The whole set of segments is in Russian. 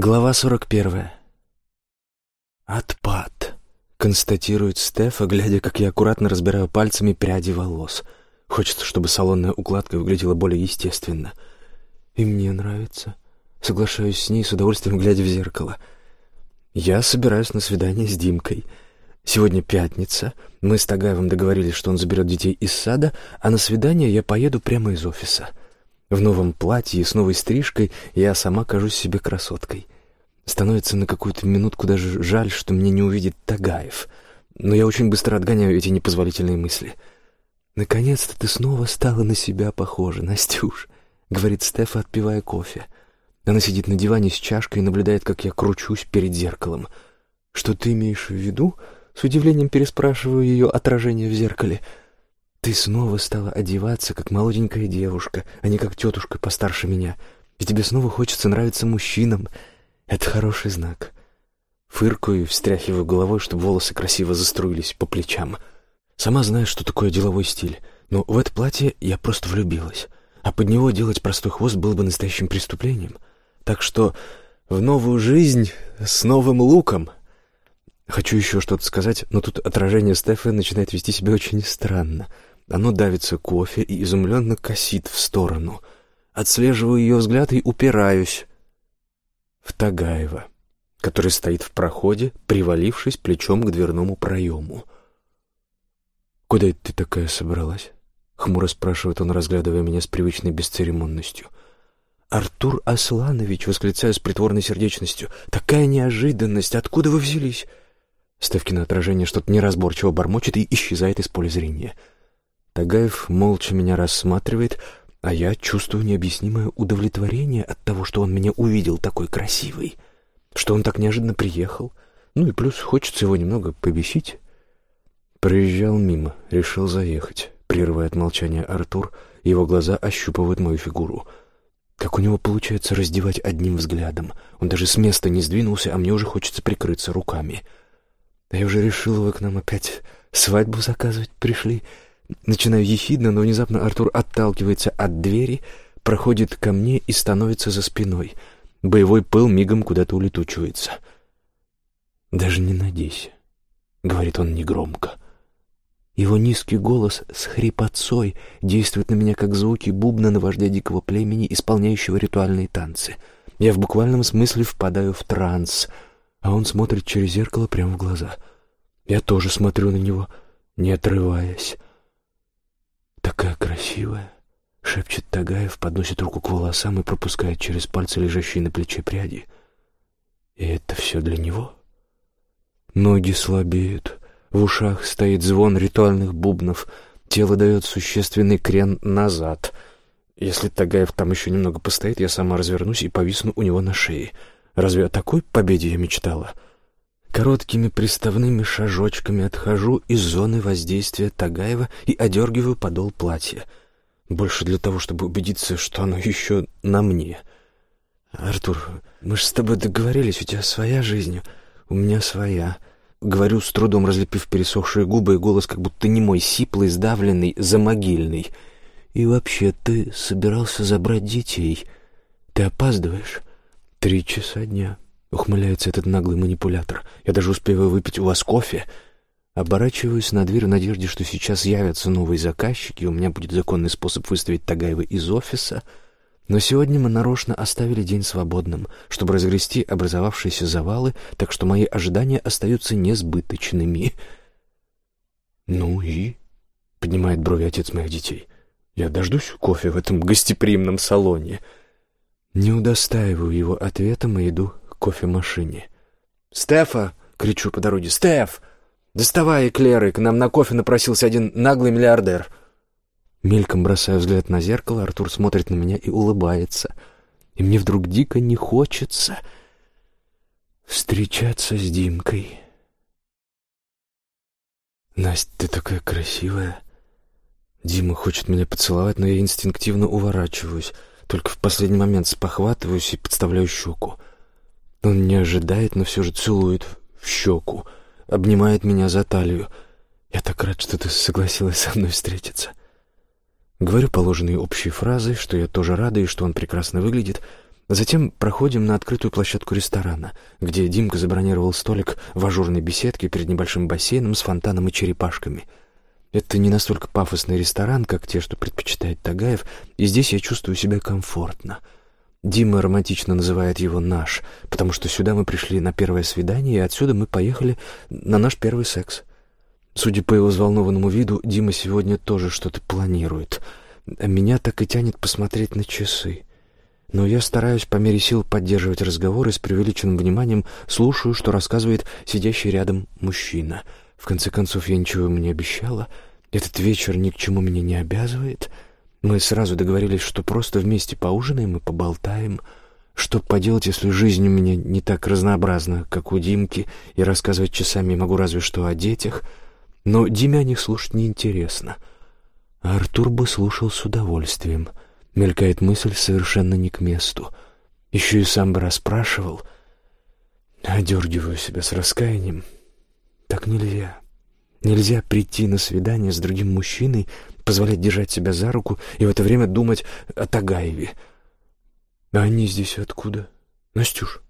Глава сорок первая. «Отпад», — констатирует Стефа, глядя, как я аккуратно разбираю пальцами пряди волос. Хочется, чтобы салонная укладка выглядела более естественно. И мне нравится. Соглашаюсь с ней, с удовольствием глядя в зеркало. Я собираюсь на свидание с Димкой. Сегодня пятница. Мы с Тагаевым договорились, что он заберет детей из сада, а на свидание я поеду прямо из офиса. В новом платье с новой стрижкой я сама кажусь себе красоткой. Становится на какую-то минутку даже жаль, что меня не увидит Тагаев. Но я очень быстро отгоняю эти непозволительные мысли. «Наконец-то ты снова стала на себя похожа, Настюш», — говорит Стефа, отпивая кофе. Она сидит на диване с чашкой и наблюдает, как я кручусь перед зеркалом. «Что ты имеешь в виду?» С удивлением переспрашиваю ее отражение в зеркале — ты снова стала одеваться, как молоденькая девушка, а не как тетушка постарше меня. И тебе снова хочется нравиться мужчинам. Это хороший знак. Фыркаю и встряхиваю головой, чтобы волосы красиво заструились по плечам. Сама знаешь, что такое деловой стиль. Но в это платье я просто влюбилась. А под него делать простой хвост было бы настоящим преступлением. Так что в новую жизнь с новым луком. Хочу еще что-то сказать, но тут отражение Стефы начинает вести себя очень странно — оно давится кофе и изумленно косит в сторону. Отслеживаю ее взгляд и упираюсь в Тагаева, который стоит в проходе, привалившись плечом к дверному проему. «Куда это ты такая собралась?» — хмуро спрашивает он, разглядывая меня с привычной бесцеремонностью. «Артур Асланович!» — восклицаю с притворной сердечностью. «Такая неожиданность! Откуда вы взялись?» Ставкино отражение что-то неразборчиво бормочет и исчезает из поля зрения. Тагаев молча меня рассматривает, а я чувствую необъяснимое удовлетворение от того, что он меня увидел такой красивый, что он так неожиданно приехал. Ну и плюс хочется его немного побесить. Проезжал мимо, решил заехать. Прерывает молчание Артур, его глаза ощупывают мою фигуру. Как у него получается раздевать одним взглядом? Он даже с места не сдвинулся, а мне уже хочется прикрыться руками. А я уже решил, вы к нам опять свадьбу заказывать пришли. Начинаю ехидно, но внезапно Артур отталкивается от двери, проходит ко мне и становится за спиной. Боевой пыл мигом куда-то улетучивается. «Даже не надейся», — говорит он негромко. Его низкий голос с хрипотцой действует на меня, как звуки бубна на вождя дикого племени, исполняющего ритуальные танцы. Я в буквальном смысле впадаю в транс, а он смотрит через зеркало прямо в глаза. Я тоже смотрю на него, не отрываясь. «Такая красивая!» — шепчет Тагаев, подносит руку к волосам и пропускает через пальцы лежащие на плече пряди. «И это все для него?» Ноги слабеют, в ушах стоит звон ритуальных бубнов, тело дает существенный крен назад. Если Тагаев там еще немного постоит, я сама развернусь и повисну у него на шее. Разве о такой победе я мечтала?» Короткими приставными шажочками отхожу из зоны воздействия Тагаева и одергиваю подол платья. Больше для того, чтобы убедиться, что оно еще на мне. «Артур, мы же с тобой договорились, у тебя своя жизнь, у меня своя». Говорю, с трудом разлепив пересохшие губы, и голос как будто не мой, сиплый, сдавленный, замогильный. «И вообще, ты собирался забрать детей. Ты опаздываешь. Три часа дня». Ухмыляется этот наглый манипулятор. Я даже успеваю выпить у вас кофе. Оборачиваюсь на дверь в надежде, что сейчас явятся новые заказчики, и у меня будет законный способ выставить Тагаева из офиса. Но сегодня мы нарочно оставили день свободным, чтобы разгрести образовавшиеся завалы, так что мои ожидания остаются несбыточными. «Ну и?» — поднимает брови отец моих детей. «Я дождусь кофе в этом гостеприимном салоне». Не удостаиваю его ответом и иду кофемашине. «Стефа!» — кричу по дороге. «Стеф! Доставай эклеры, к нам на кофе напросился один наглый миллиардер!» Мельком бросаю взгляд на зеркало, Артур смотрит на меня и улыбается. И мне вдруг дико не хочется встречаться с Димкой. «Настя, ты такая красивая!» Дима хочет меня поцеловать, но я инстинктивно уворачиваюсь. Только в последний момент спохватываюсь и подставляю щеку. Он не ожидает, но все же целует в щеку, обнимает меня за талию. «Я так рад, что ты согласилась со мной встретиться». Говорю положенные общие фразы, что я тоже рада и что он прекрасно выглядит, Затем проходим на открытую площадку ресторана, где Димка забронировал столик в ажурной беседке перед небольшим бассейном с фонтаном и черепашками. Это не настолько пафосный ресторан, как те, что предпочитает Тагаев, и здесь я чувствую себя комфортно. Дима романтично называет его «наш», потому что сюда мы пришли на первое свидание, и отсюда мы поехали на наш первый секс. Судя по его взволнованному виду, Дима сегодня тоже что-то планирует. Меня так и тянет посмотреть на часы но я стараюсь по мере сил поддерживать разговор и с преувеличенным вниманием слушаю, что рассказывает сидящий рядом мужчина. В конце концов, я ничего ему не обещала. Этот вечер ни к чему меня не обязывает. Мы сразу договорились, что просто вместе поужинаем и поболтаем. Что поделать, если жизнь у меня не так разнообразна, как у Димки, и рассказывать часами могу разве что о детях. Но Диме о них слушать неинтересно. А Артур бы слушал с удовольствием — Мелькает мысль совершенно не к месту. Еще и сам бы расспрашивал. Одергиваю себя с раскаянием. Так нельзя. Нельзя прийти на свидание с другим мужчиной, позволять держать себя за руку и в это время думать о Тагаеве. А они здесь откуда? Настюш.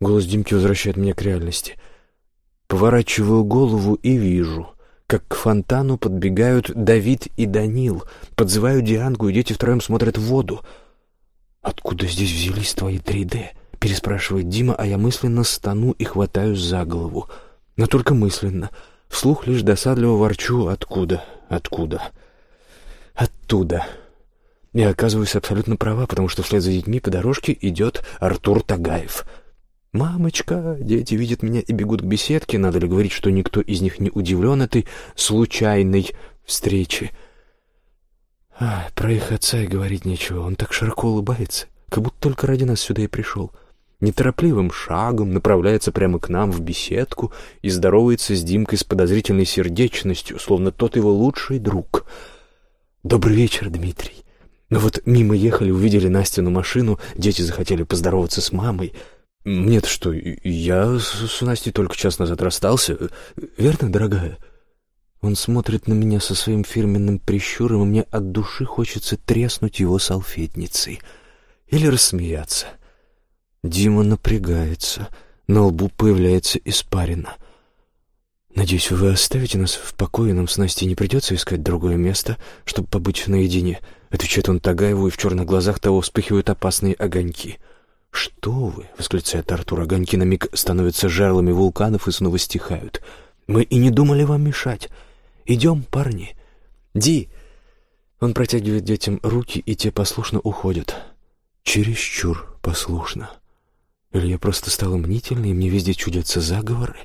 Голос Димки возвращает меня к реальности. Поворачиваю голову и вижу — как к фонтану подбегают Давид и Данил. Подзываю Диангу, и дети втроем смотрят в воду. «Откуда здесь взялись твои 3D?» — переспрашивает Дима, а я мысленно стану и хватаюсь за голову. Но только мысленно. Вслух лишь досадливо ворчу «Откуда? Откуда?» «Оттуда». Я оказываюсь абсолютно права, потому что вслед за детьми по дорожке идет Артур Тагаев — «Мамочка!» Дети видят меня и бегут к беседке. Надо ли говорить, что никто из них не удивлен этой случайной встрече? А, про их отца и говорить нечего. Он так широко улыбается, как будто только ради нас сюда и пришел. Неторопливым шагом направляется прямо к нам в беседку и здоровается с Димкой с подозрительной сердечностью, словно тот его лучший друг. «Добрый вечер, Дмитрий!» Ну вот мимо ехали, увидели Настину машину, дети захотели поздороваться с мамой — «Нет, что, я с Настей только час назад расстался. Верно, дорогая?» Он смотрит на меня со своим фирменным прищуром, и мне от души хочется треснуть его салфетницей. Или рассмеяться. Дима напрягается, на лбу появляется испарина. «Надеюсь, вы оставите нас в покое, нам с Настей не придется искать другое место, чтобы побыть наедине», — отвечает он Тагаеву, и в черных глазах того вспыхивают опасные огоньки. «Что вы?» — восклицает Артур. Огоньки на миг становятся жерлами вулканов и снова стихают. «Мы и не думали вам мешать. Идем, парни. Ди!» Он протягивает детям руки, и те послушно уходят. Чересчур послушно. Или я просто стала мнительной, и мне везде чудятся заговоры?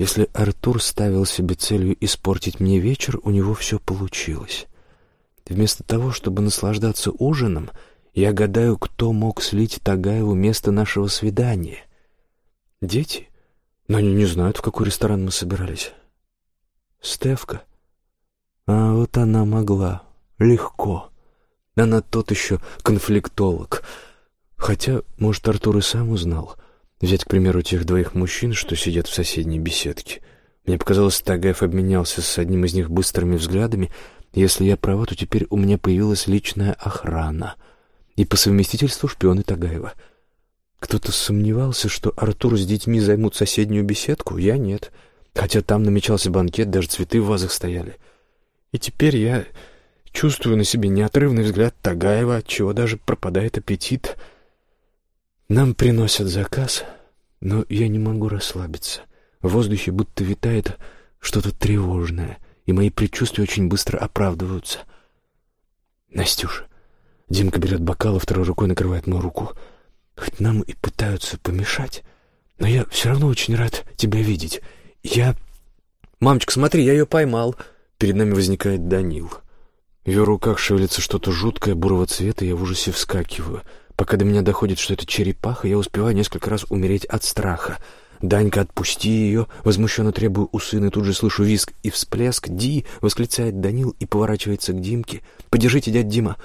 Если Артур ставил себе целью испортить мне вечер, у него все получилось. Вместо того, чтобы наслаждаться ужином — я гадаю, кто мог слить Тагаеву место нашего свидания. Дети? Но они не знают, в какой ресторан мы собирались. Стевка? А вот она могла. Легко. Она тот еще конфликтолог. Хотя, может, Артур и сам узнал. Взять, к примеру, тех двоих мужчин, что сидят в соседней беседке. Мне показалось, Тагаев обменялся с одним из них быстрыми взглядами. Если я права, то теперь у меня появилась личная охрана — и по совместительству шпионы Тагаева. Кто-то сомневался, что Артур с детьми займут соседнюю беседку, я нет. Хотя там намечался банкет, даже цветы в вазах стояли. И теперь я чувствую на себе неотрывный взгляд Тагаева, от чего даже пропадает аппетит. Нам приносят заказ, но я не могу расслабиться. В воздухе будто витает что-то тревожное, и мои предчувствия очень быстро оправдываются. «Настюша, Димка берет бокал, а второй рукой накрывает мою руку. Хоть нам и пытаются помешать, но я все равно очень рад тебя видеть. Я... Мамочка, смотри, я ее поймал. Перед нами возникает Данил. В ее руках шевелится что-то жуткое, бурого цвета, и я в ужасе вскакиваю. Пока до меня доходит, что это черепаха, я успеваю несколько раз умереть от страха. «Данька, отпусти ее!» Возмущенно требую у сына, тут же слышу визг и всплеск. «Ди!» — восклицает Данил и поворачивается к Димке. «Подержите, дядь Дима!»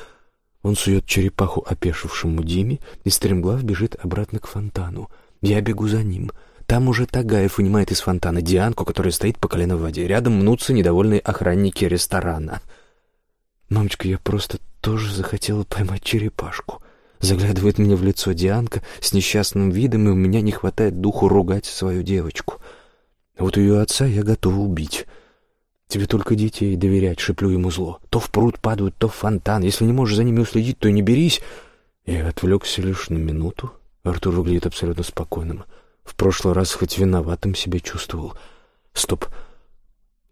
Он сует черепаху опешившему Диме и стремглав бежит обратно к фонтану. Я бегу за ним. Там уже Тагаев вынимает из фонтана Дианку, которая стоит по колено в воде. Рядом мнутся недовольные охранники ресторана. «Мамочка, я просто тоже захотела поймать черепашку». Заглядывает мне в лицо Дианка с несчастным видом, и у меня не хватает духу ругать свою девочку. Вот ее отца я готова убить. Тебе только детей доверять, шеплю ему зло. То в пруд падают, то в фонтан. Если не можешь за ними уследить, то не берись. Я отвлекся лишь на минуту. Артур выглядит абсолютно спокойным. В прошлый раз хоть виноватым себя чувствовал. Стоп.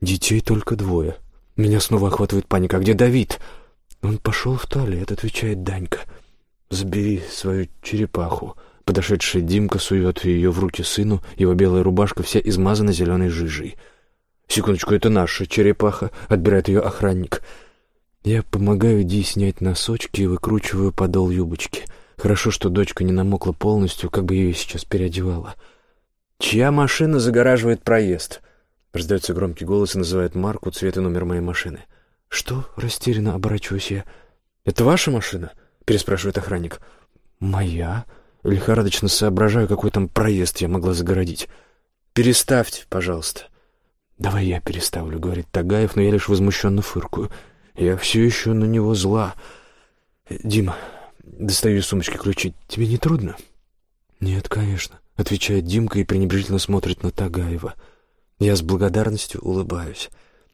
Детей только двое. Меня снова охватывает паника. А где Давид? Он пошел в туалет, отвечает Данька. Забери свою черепаху. Подошедшая Димка сует ее в руки сыну, его белая рубашка вся измазана зеленой жижей. «Секундочку, это наша черепаха», — отбирает ее охранник. Я помогаю Ди снять носочки и выкручиваю подол юбочки. Хорошо, что дочка не намокла полностью, как бы ее сейчас переодевала. «Чья машина загораживает проезд?» Раздается громкий голос и называет марку, цвет и номер моей машины. «Что?» — растерянно оборачиваюсь я. «Это ваша машина?» — переспрашивает охранник. «Моя?» Лихорадочно соображаю, какой там проезд я могла загородить. «Переставьте, пожалуйста». «Давай я переставлю», — говорит Тагаев, но я лишь возмущенно фыркую. «Я все еще на него зла». «Дима, достаю из сумочки ключи. Тебе не трудно?» «Нет, конечно», — отвечает Димка и пренебрежительно смотрит на Тагаева. Я с благодарностью улыбаюсь.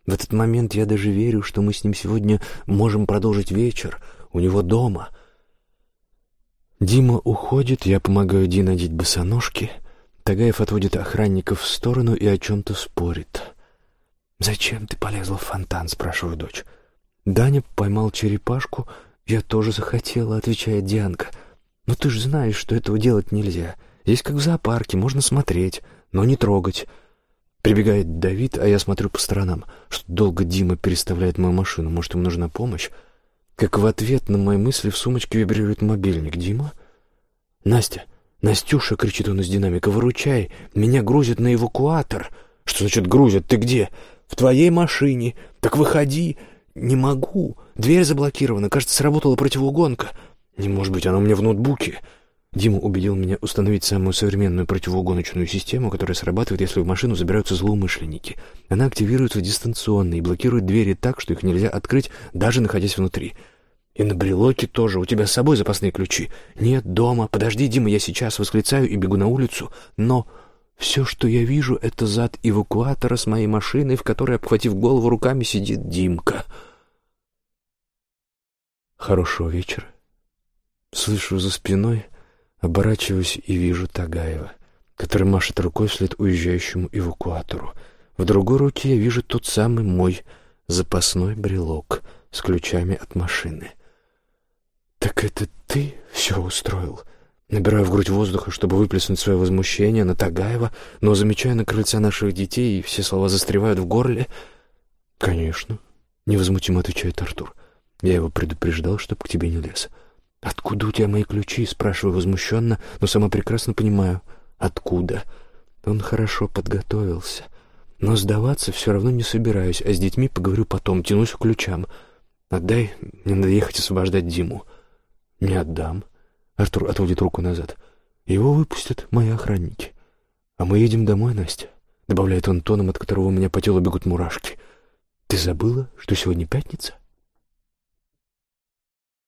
В этот момент я даже верю, что мы с ним сегодня можем продолжить вечер у него дома. Дима уходит, я помогаю Ди надеть босоножки — Тагаев отводит охранников в сторону и о чем-то спорит. «Зачем ты полезла в фонтан?» — спрашиваю дочь. Даня поймал черепашку. «Я тоже захотела», — отвечает Дианка. «Но ты же знаешь, что этого делать нельзя. Здесь как в зоопарке, можно смотреть, но не трогать». Прибегает Давид, а я смотрю по сторонам, что долго Дима переставляет мою машину. Может, ему нужна помощь? Как в ответ на мои мысли в сумочке вибрирует мобильник. «Дима?» «Настя, «Настюша!» — кричит он из динамика. «Выручай! Меня грузят на эвакуатор!» «Что значит грузят? Ты где?» «В твоей машине! Так выходи!» «Не могу! Дверь заблокирована. Кажется, сработала противоугонка!» «Не может быть, она у меня в ноутбуке!» Дима убедил меня установить самую современную противоугоночную систему, которая срабатывает, если в машину забираются злоумышленники. Она активируется дистанционно и блокирует двери так, что их нельзя открыть, даже находясь внутри. И на брелоке тоже. У тебя с собой запасные ключи? Нет, дома. Подожди, Дима, я сейчас восклицаю и бегу на улицу. Но все, что я вижу, это зад эвакуатора с моей машиной, в которой, обхватив голову руками, сидит Димка. Хорошего вечера. Слышу за спиной, оборачиваюсь и вижу Тагаева, который машет рукой вслед уезжающему эвакуатору. В другой руке я вижу тот самый мой запасной брелок с ключами от машины. «Так это ты все устроил?» Набираю в грудь воздуха, чтобы выплеснуть свое возмущение на Тагаева, но замечаю на крыльце наших детей, и все слова застревают в горле. «Конечно», — невозмутимо отвечает Артур. «Я его предупреждал, чтоб к тебе не лез». «Откуда у тебя мои ключи?» — спрашиваю возмущенно, но сама прекрасно понимаю. «Откуда?» Он хорошо подготовился. Но сдаваться все равно не собираюсь, а с детьми поговорю потом, тянусь к ключам. «Отдай, мне надо ехать освобождать Диму». «Не отдам». Артур отводит руку назад. «Его выпустят мои охранники. А мы едем домой, Настя», — добавляет он тоном, от которого у меня по телу бегут мурашки. «Ты забыла, что сегодня пятница?»